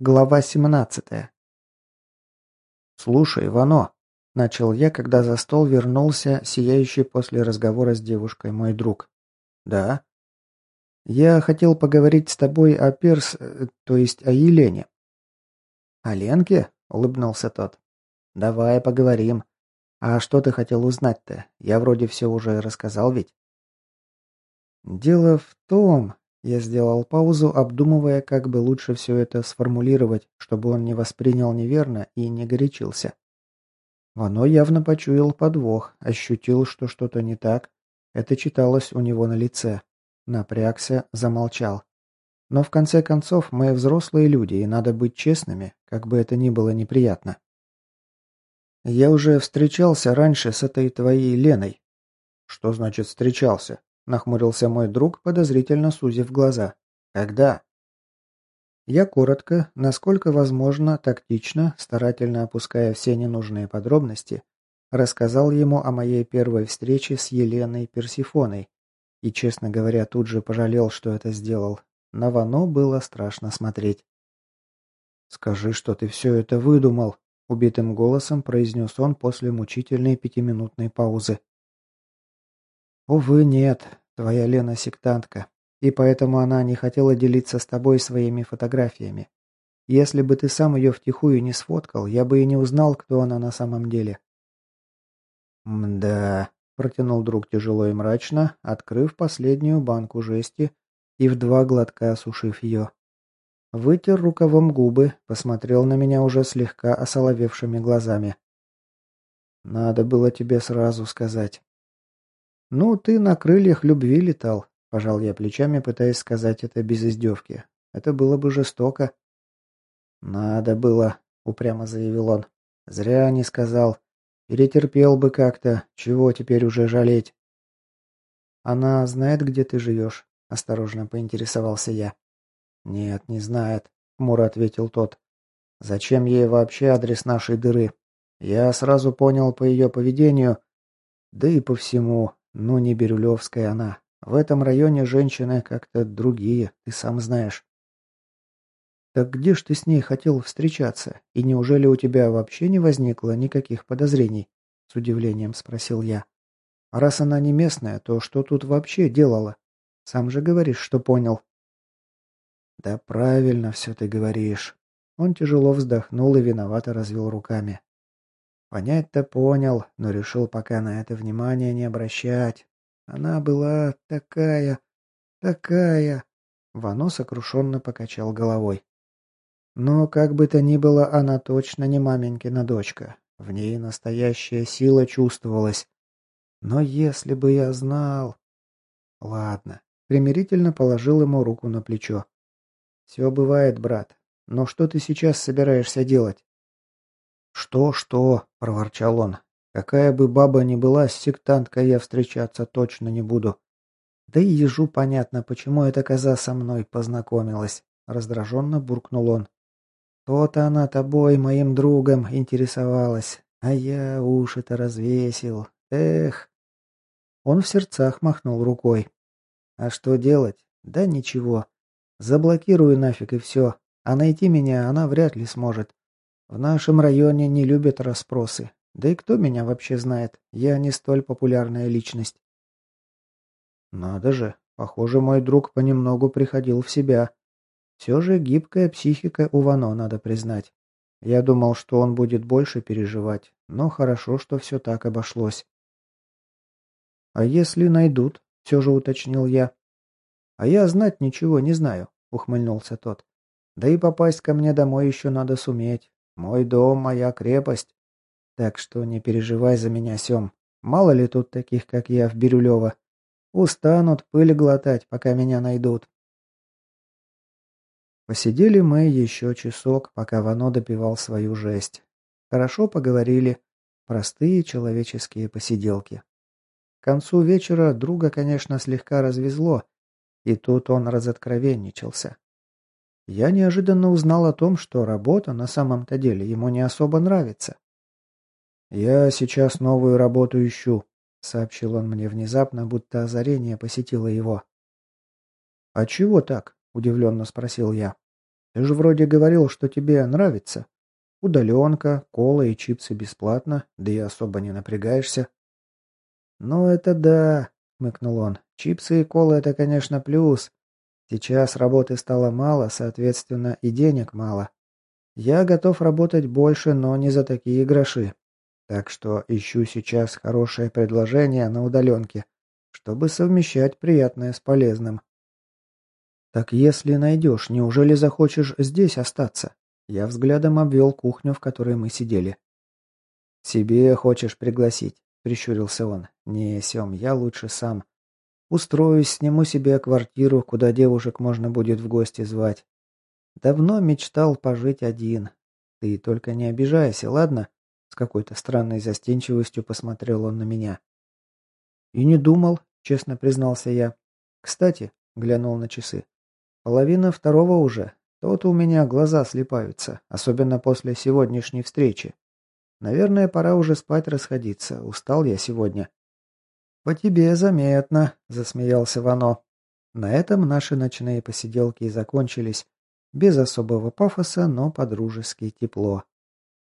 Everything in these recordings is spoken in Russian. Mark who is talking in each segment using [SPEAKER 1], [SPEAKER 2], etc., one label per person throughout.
[SPEAKER 1] Глава 17. «Слушай, Вано», — начал я, когда за стол вернулся сияющий после разговора с девушкой мой друг. «Да?» «Я хотел поговорить с тобой о Перс... Э, то есть о Елене». «О Ленке?» — улыбнулся тот. «Давай поговорим. А что ты хотел узнать-то? Я вроде все уже рассказал ведь». «Дело в том...» Я сделал паузу, обдумывая, как бы лучше все это сформулировать, чтобы он не воспринял неверно и не горячился. Вано явно почуял подвох, ощутил, что что-то не так. Это читалось у него на лице. Напрягся, замолчал. Но в конце концов мы взрослые люди, и надо быть честными, как бы это ни было неприятно. Я уже встречался раньше с этой твоей Леной. Что значит встречался? Нахмурился мой друг, подозрительно сузив глаза. Когда? Я коротко, насколько возможно, тактично, старательно опуская все ненужные подробности, рассказал ему о моей первой встрече с Еленой Персифоной. И, честно говоря, тут же пожалел, что это сделал. На Вано было страшно смотреть. «Скажи, что ты все это выдумал», — убитым голосом произнес он после мучительной пятиминутной паузы. «Увы, нет. Твоя Лена сектантка, и поэтому она не хотела делиться с тобой своими фотографиями. Если бы ты сам ее втихую не сфоткал, я бы и не узнал, кто она на самом деле». «Мда», — протянул друг тяжело и мрачно, открыв последнюю банку жести и в два глотка осушив ее. Вытер рукавом губы, посмотрел на меня уже слегка осоловевшими глазами. «Надо было тебе сразу сказать. «Ну, ты на крыльях любви летал», – пожал я плечами, пытаясь сказать это без издевки. «Это было бы жестоко». «Надо было», – упрямо заявил он. «Зря не сказал. Перетерпел бы как-то. Чего теперь уже жалеть?» «Она знает, где ты живешь?» – осторожно поинтересовался я. «Нет, не знает», – хмуро ответил тот. «Зачем ей вообще адрес нашей дыры? Я сразу понял по ее поведению, да и по всему, ну, не Бирюлевская она. В этом районе женщины как-то другие, ты сам знаешь. Так где ж ты с ней хотел встречаться? И неужели у тебя вообще не возникло никаких подозрений? С удивлением спросил я. Раз она не местная, то что тут вообще делала? Сам же говоришь, что понял. Да правильно все ты говоришь. Он тяжело вздохнул и виновато развел руками. Понять-то понял, но решил пока на это внимание не обращать. Она была такая... такая... Вано сокрушенно покачал головой. Но, как бы то ни было, она точно не маменькина дочка. В ней настоящая сила чувствовалась. Но если бы я знал... Ладно. Примирительно положил ему руку на плечо. Все бывает, брат. Но что ты сейчас собираешься делать? «Что-что?» – проворчал он. «Какая бы баба ни была, с сектанткой я встречаться точно не буду. Да и ежу понятно, почему эта коза со мной познакомилась», – раздраженно буркнул он. «То-то она тобой, моим другом, интересовалась, а я уши-то развесил. Эх!» Он в сердцах махнул рукой. «А что делать? Да ничего. Заблокирую нафиг и все. А найти меня она вряд ли сможет. В нашем районе не любят расспросы. Да и кто меня вообще знает? Я не столь популярная личность. Надо же, похоже, мой друг понемногу приходил в себя. Все же гибкая психика у Вано, надо признать. Я думал, что он будет больше переживать, но хорошо, что все так обошлось. «А если найдут?» — все же уточнил я. «А я знать ничего не знаю», — ухмыльнулся тот. «Да и попасть ко мне домой еще надо суметь. Мой дом, моя крепость. Так что не переживай за меня, Сем. Мало ли тут таких, как я, в Бирюлево. Устанут пыль глотать, пока меня найдут. Посидели мы еще часок, пока Вано допивал свою жесть. Хорошо поговорили. Простые человеческие посиделки. К концу вечера друга, конечно, слегка развезло, и тут он разоткровенничался. Я неожиданно узнал о том, что работа на самом-то деле ему не особо нравится. «Я сейчас новую работу ищу», — сообщил он мне внезапно, будто озарение посетило его. «А чего так?» — удивленно спросил я. Ты же вроде говорил, что тебе нравится. Удаленка, кола и чипсы бесплатно, да и особо не напрягаешься». «Ну это да», — мыкнул он. «Чипсы и кола — это, конечно, плюс. Сейчас работы стало мало, соответственно, и денег мало. Я готов работать больше, но не за такие гроши. Так что ищу сейчас хорошее предложение на удаленке, чтобы совмещать приятное с полезным. Так если найдешь, неужели захочешь здесь остаться? Я взглядом обвел кухню, в которой мы сидели. «Себе хочешь пригласить?» — прищурился он. «Не, Сем, я лучше сам. Устроюсь, сниму себе квартиру, куда девушек можно будет в гости звать. Давно мечтал пожить один. Ты только не обижайся, ладно?» С какой-то странной застенчивостью посмотрел он на меня. «И не думал», — честно признался я. «Кстати», — глянул на часы, — «половина второго уже. Тот у меня глаза слепаются, особенно после сегодняшней встречи. Наверное, пора уже спать расходиться. Устал я сегодня». «По тебе заметно», — засмеялся Вано. На этом наши ночные посиделки и закончились. Без особого пафоса, но по-дружески тепло.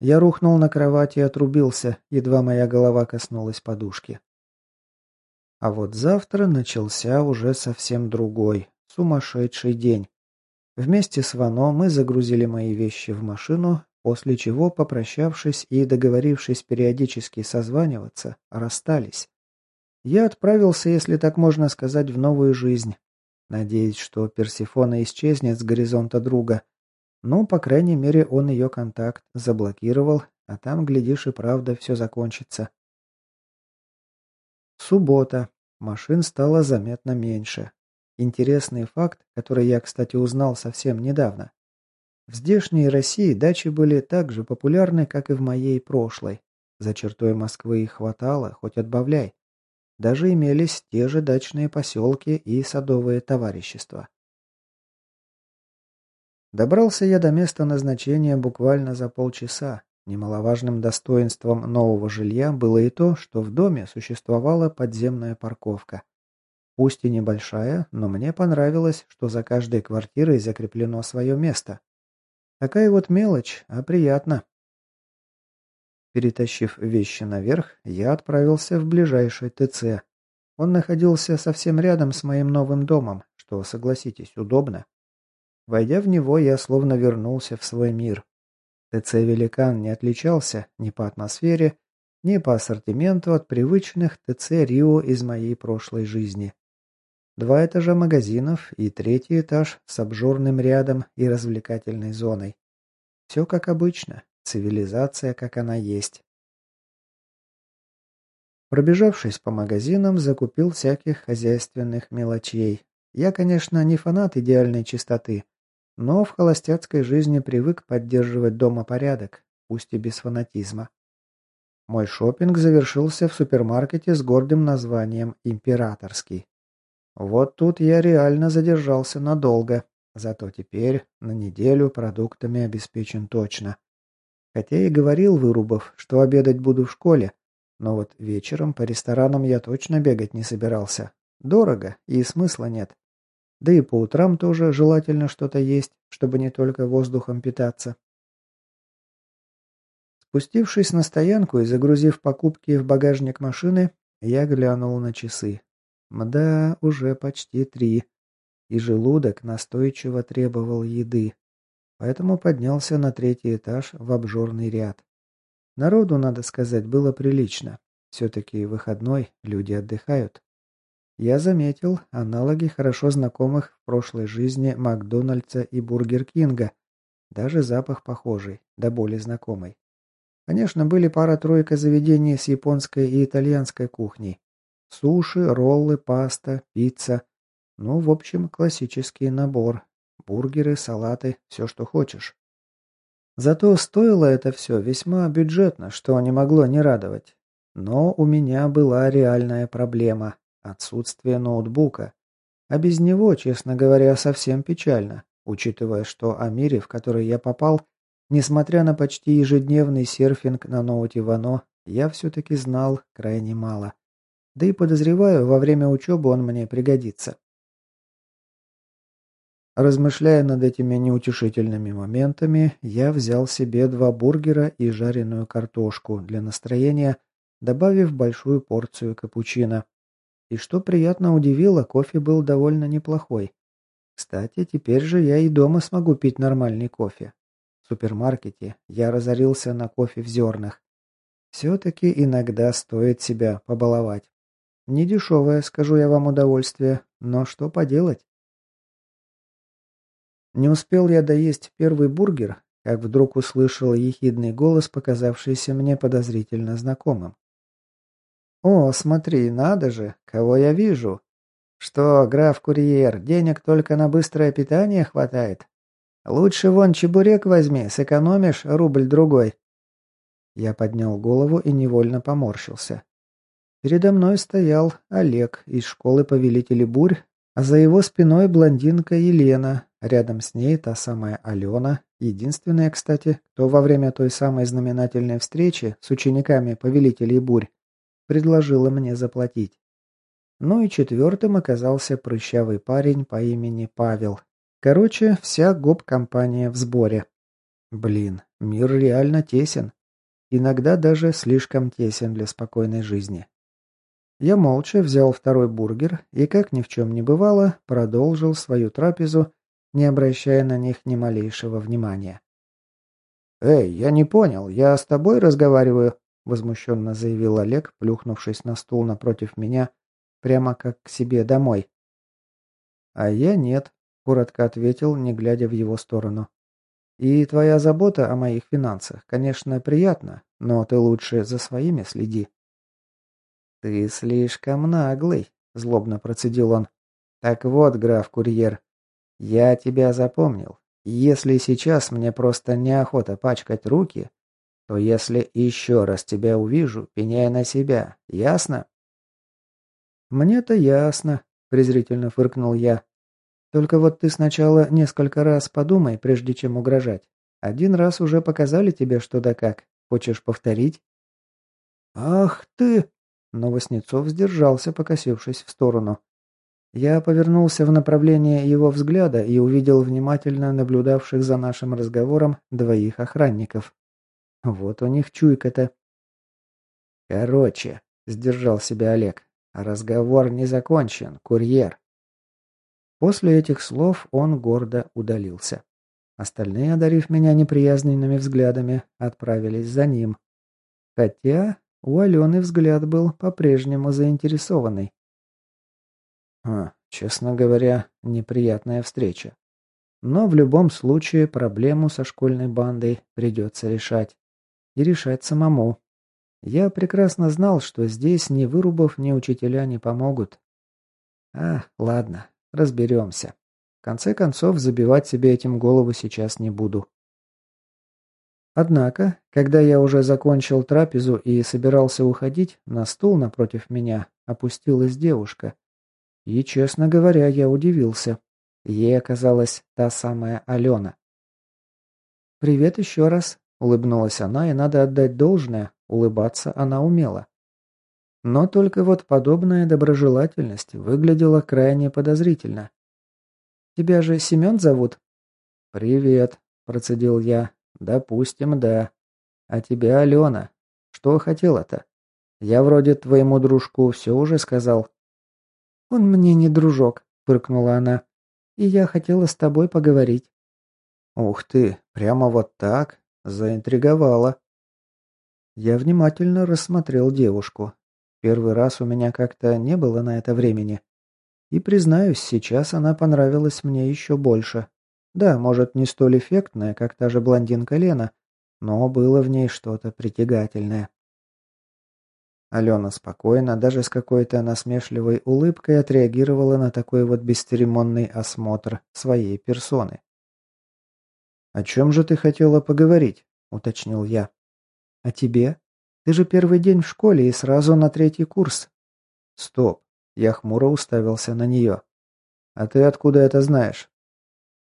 [SPEAKER 1] Я рухнул на кровати и отрубился, едва моя голова коснулась подушки. А вот завтра начался уже совсем другой, сумасшедший день. Вместе с Вано мы загрузили мои вещи в машину, после чего, попрощавшись и договорившись периодически созваниваться, расстались. Я отправился, если так можно сказать, в новую жизнь. Надеюсь, что Персифона исчезнет с горизонта друга, ну, по крайней мере, он ее контакт заблокировал, а там, глядишь, и правда все закончится. Суббота. Машин стало заметно меньше. Интересный факт, который я, кстати, узнал совсем недавно. В здешней России дачи были так же популярны, как и в моей прошлой. За чертой Москвы их хватало, хоть отбавляй. Даже имелись те же дачные поселки и садовые товарищества. Добрался я до места назначения буквально за полчаса. Немаловажным достоинством нового жилья было и то, что в доме существовала подземная парковка. Пусть и небольшая, но мне понравилось, что за каждой квартирой закреплено свое место. Такая вот мелочь, а приятно. Перетащив вещи наверх, я отправился в ближайший ТЦ. Он находился совсем рядом с моим новым домом, что, согласитесь, удобно. Войдя в него, я словно вернулся в свой мир. ТЦ «Великан» не отличался ни по атмосфере, ни по ассортименту от привычных ТЦ «Рио» из моей прошлой жизни. Два этажа магазинов и третий этаж с обжорным рядом и развлекательной зоной. Все как обычно, цивилизация как она есть. Пробежавшись по магазинам, закупил всяких хозяйственных мелочей. Я, конечно, не фанат идеальной чистоты, но в холостяцкой жизни привык поддерживать дома порядок, пусть и без фанатизма. Мой шопинг завершился в супермаркете с гордым названием «Императорский». Вот тут я реально задержался надолго, зато теперь на неделю продуктами обеспечен точно. Хотя и говорил Вырубов, что обедать буду в школе, но вот вечером по ресторанам я точно бегать не собирался. Дорого и смысла нет. Да и по утрам тоже желательно что-то есть, чтобы не только воздухом питаться. Спустившись на стоянку и загрузив покупки в багажник машины, я глянул на часы. Мда, уже почти три. И желудок настойчиво требовал еды. Поэтому поднялся на третий этаж в обжорный ряд. Народу, надо сказать, было прилично. Все-таки выходной, люди отдыхают. Я заметил аналоги хорошо знакомых в прошлой жизни Макдональдса и Бургер Кинга. Даже запах похожий, да более знакомый. Конечно, были пара-тройка заведений с японской и итальянской кухней. Суши, роллы, паста, пицца. Ну, в общем, классический набор. Бургеры, салаты, все, что хочешь. Зато стоило это все весьма бюджетно, что не могло не радовать. Но у меня была реальная проблема. Отсутствие ноутбука. А без него, честно говоря, совсем печально, учитывая, что о мире, в который я попал, несмотря на почти ежедневный серфинг на ноуте Вано, я все-таки знал крайне мало. Да и подозреваю, во время учебы он мне пригодится. Размышляя над этими неутешительными моментами, я взял себе два бургера и жареную картошку для настроения, добавив большую порцию капучино. И что приятно удивило, кофе был довольно неплохой. Кстати, теперь же я и дома смогу пить нормальный кофе. В супермаркете я разорился на кофе в зернах. Все-таки иногда стоит себя побаловать. Недешевое, скажу я вам, удовольствие, но что поделать? Не успел я доесть первый бургер, как вдруг услышал ехидный голос, показавшийся мне подозрительно знакомым. «О, смотри, надо же, кого я вижу! Что, граф-курьер, денег только на быстрое питание хватает? Лучше вон чебурек возьми, сэкономишь рубль-другой». Я поднял голову и невольно поморщился. Передо мной стоял Олег из школы повелителей бурь, а за его спиной блондинка Елена, рядом с ней та самая Алена, единственная, кстати, кто во время той самой знаменательной встречи с учениками повелителей бурь предложила мне заплатить. Ну и четвертым оказался прыщавый парень по имени Павел. Короче, вся гоп-компания в сборе. Блин, мир реально тесен. Иногда даже слишком тесен для спокойной жизни. Я молча взял второй бургер и, как ни в чем не бывало, продолжил свою трапезу, не обращая на них ни малейшего внимания. «Эй, я не понял, я с тобой разговариваю?» – возмущенно заявил Олег, плюхнувшись на стул напротив меня, прямо как к себе домой. «А я нет», – коротко ответил, не глядя в его сторону. И твоя забота о моих финансах, конечно, приятна, но ты лучше за своими следи. Ты слишком наглый, злобно процедил он. Так вот, граф-курьер, я тебя запомнил. Если сейчас мне просто неохота пачкать руки, то если еще раз тебя увижу, пеняй на себя, ясно? Мне-то ясно, презрительно фыркнул я. Только вот ты сначала несколько раз подумай, прежде чем угрожать. Один раз уже показали тебе что да как. Хочешь повторить?» «Ах ты!» Но Васнецов сдержался, покосившись в сторону. Я повернулся в направлении его взгляда и увидел внимательно наблюдавших за нашим разговором двоих охранников. Вот у них чуйка-то. «Короче», — сдержал себя Олег, — «разговор не закончен, курьер». После этих слов он гордо удалился. Остальные, одарив меня неприязненными взглядами, отправились за ним. Хотя у Алены взгляд был по-прежнему заинтересованный. А, честно говоря, неприятная встреча. Но в любом случае проблему со школьной бандой придется решать. И решать самому. Я прекрасно знал, что здесь ни вырубов, ни учителя не помогут. А, ладно, Разберемся. В конце концов, забивать себе этим голову сейчас не буду. Однако, когда я уже закончил трапезу и собирался уходить, на стул напротив меня опустилась девушка. И, честно говоря, я удивился. Ей оказалась та самая Алена. «Привет еще раз», — улыбнулась она, и надо отдать должное, улыбаться она умела. Но только вот подобная доброжелательность выглядела крайне подозрительно. «Тебя же Семен зовут?» «Привет», – процедил я. «Допустим, да. А тебя Алена. Что хотела-то? Я вроде твоему дружку все уже сказал». «Он мне не дружок», – фыркнула она. «И я хотела с тобой поговорить». «Ух ты, прямо вот так? Заинтриговала». Я внимательно рассмотрел девушку, Первый раз у меня как-то не было на это времени. И, признаюсь, сейчас она понравилась мне еще больше. Да, может, не столь эффектная, как та же блондинка Лена, но было в ней что-то притягательное. Алена спокойно, даже с какой-то насмешливой улыбкой отреагировала на такой вот бесцеремонный осмотр своей персоны. «О чем же ты хотела поговорить?» – уточнил я. «О тебе?» Ты же первый день в школе и сразу на третий курс». «Стоп». Я хмуро уставился на нее. «А ты откуда это знаешь?»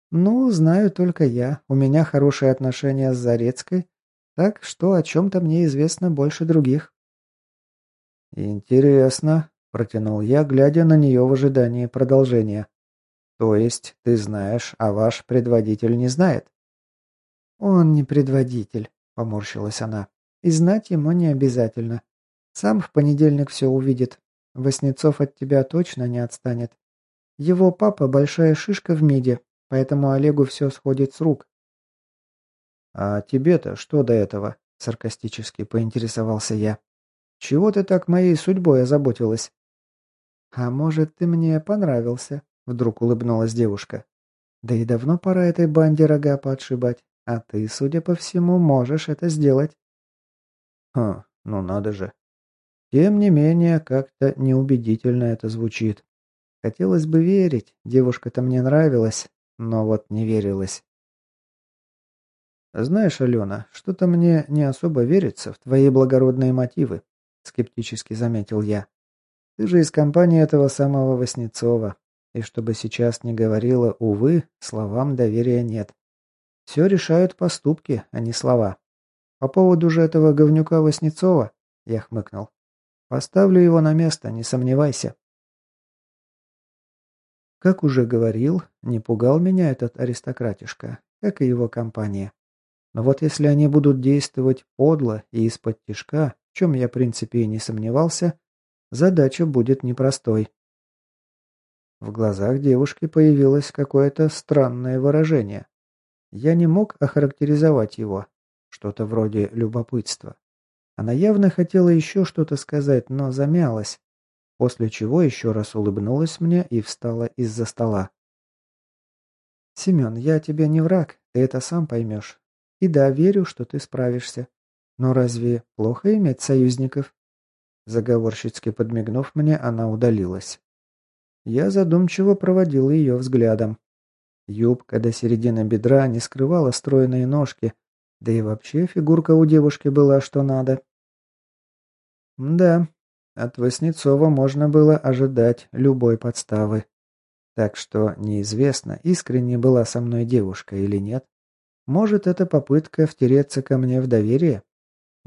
[SPEAKER 1] «Ну, знаю только я. У меня хорошие отношения с Зарецкой, так что о чем-то мне известно больше других». «Интересно», — протянул я, глядя на нее в ожидании продолжения. То есть ты знаешь, а ваш предводитель не знает? Он не предводитель, поморщилась она. И знать ему не обязательно. Сам в понедельник все увидит. Воснецов от тебя точно не отстанет. Его папа большая шишка в МИДе, поэтому Олегу все сходит с рук. «А тебе-то что до этого?» – саркастически поинтересовался я. «Чего ты так моей судьбой озаботилась?» «А может, ты мне понравился?» – вдруг улыбнулась девушка. «Да и давно пора этой банде рога подшибать, а ты, судя по всему, можешь это сделать». «Хм, ну надо же. Тем не менее, как-то неубедительно это звучит. Хотелось бы верить, девушка-то мне нравилась, но вот не верилось. «Знаешь, Алена, что-то мне не особо верится в твои благородные мотивы», — скептически заметил я. «Ты же из компании этого самого Васнецова, и чтобы сейчас не говорила, увы, словам доверия нет. Все решают поступки, а не слова. По поводу же этого говнюка Васнецова, я хмыкнул. Поставлю его на место, не сомневайся. Как уже говорил, не пугал меня этот аристократишка, как и его компания. Но вот если они будут действовать подло и из-под тишка, в чем я в принципе и не сомневался, задача будет непростой. В глазах девушки появилось какое-то странное выражение. Я не мог охарактеризовать его. Что-то вроде любопытства. Она явно хотела еще что-то сказать, но замялась. После чего еще раз улыбнулась мне и встала из-за стола. «Семен, я тебе не враг, ты это сам поймешь. И да, верю, что ты справишься. Но разве плохо иметь союзников? Заговорщицки подмигнув мне, она удалилась. Я задумчиво проводил ее взглядом. Юбка до середины бедра не скрывала стройные ножки, да и вообще фигурка у девушки была что надо. Да, от Васнецова можно было ожидать любой подставы. Так что неизвестно, искренне была со мной девушка или нет. Может, это попытка втереться ко мне в доверие?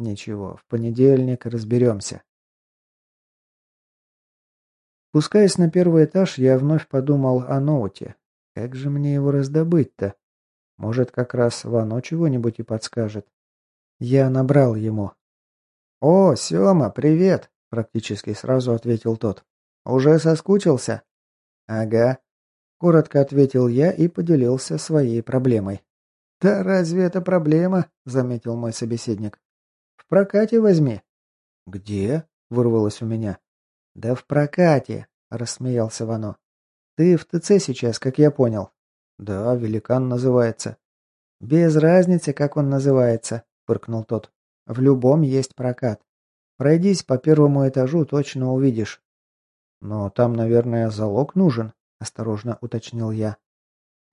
[SPEAKER 1] Ничего, в понедельник разберемся. Спускаясь на первый этаж, я вновь подумал о ноуте. Как же мне его раздобыть-то? Может, как раз Вано чего-нибудь и подскажет. Я набрал ему. «О, Сёма, привет!» – практически сразу ответил тот. «Уже соскучился?» «Ага», – коротко ответил я и поделился своей проблемой. «Да разве это проблема?» – заметил мой собеседник. «В прокате возьми». «Где?» – вырвалось у меня. «Да в прокате», – рассмеялся Вано. «Ты в ТЦ сейчас, как я понял». «Да, великан называется». «Без разницы, как он называется», – фыркнул тот. «В любом есть прокат. Пройдись по первому этажу, точно увидишь». «Но там, наверное, залог нужен», – осторожно уточнил я.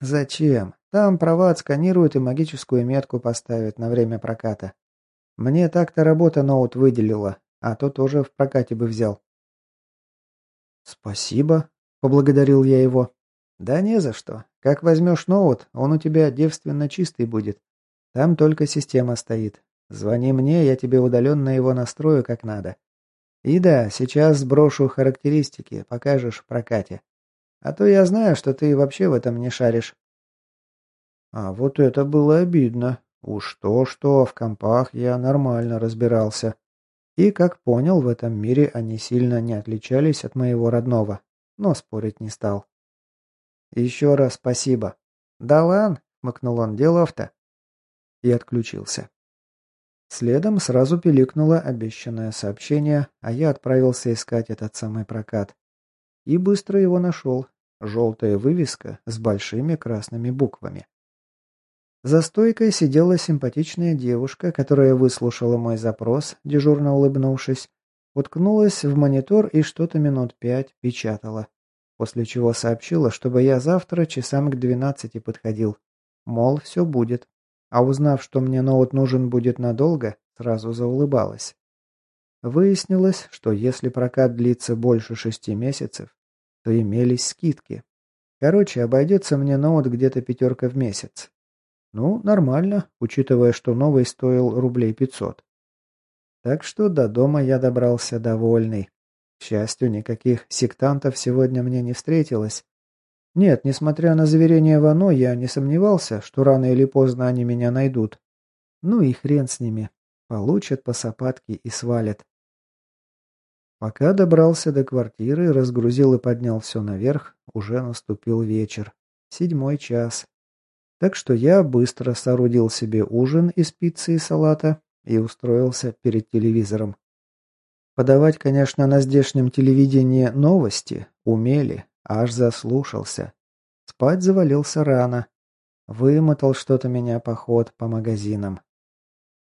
[SPEAKER 1] «Зачем? Там права отсканируют и магическую метку поставят на время проката. Мне так-то работа ноут выделила, а то тоже в прокате бы взял». «Спасибо», — поблагодарил я его. «Да не за что. Как возьмешь ноут, он у тебя девственно чистый будет. Там только система стоит. Звони мне, я тебе удаленно его настрою как надо. И да, сейчас сброшу характеристики, покажешь в прокате. А то я знаю, что ты вообще в этом не шаришь». А вот это было обидно. Уж то-что, в компах я нормально разбирался. И, как понял, в этом мире они сильно не отличались от моего родного, но спорить не стал. «Еще раз спасибо». «Да ладно», — макнул он, — «делов-то». И отключился. Следом сразу пиликнуло обещанное сообщение, а я отправился искать этот самый прокат. И быстро его нашел. Желтая вывеска с большими красными буквами. За стойкой сидела симпатичная девушка, которая выслушала мой запрос, дежурно улыбнувшись, уткнулась в монитор и что-то минут пять печатала. После чего сообщила, чтобы я завтра часам к двенадцати подходил. Мол, все будет. А узнав, что мне ноут нужен будет надолго, сразу заулыбалась. Выяснилось, что если прокат длится больше шести месяцев, то имелись скидки. Короче, обойдется мне ноут где-то пятерка в месяц. Ну, нормально, учитывая, что новый стоил рублей пятьсот. Так что до дома я добрался довольный. К счастью, никаких сектантов сегодня мне не встретилось. Нет, несмотря на заверение Вано, я не сомневался, что рано или поздно они меня найдут. Ну и хрен с ними. Получат по сапатке и свалят. Пока добрался до квартиры, разгрузил и поднял все наверх, уже наступил вечер. Седьмой час. Так что я быстро соорудил себе ужин из пиццы и салата и устроился перед телевизором. Подавать, конечно, на здешнем телевидении новости умели, аж заслушался. Спать завалился рано. Вымотал что-то меня поход по магазинам.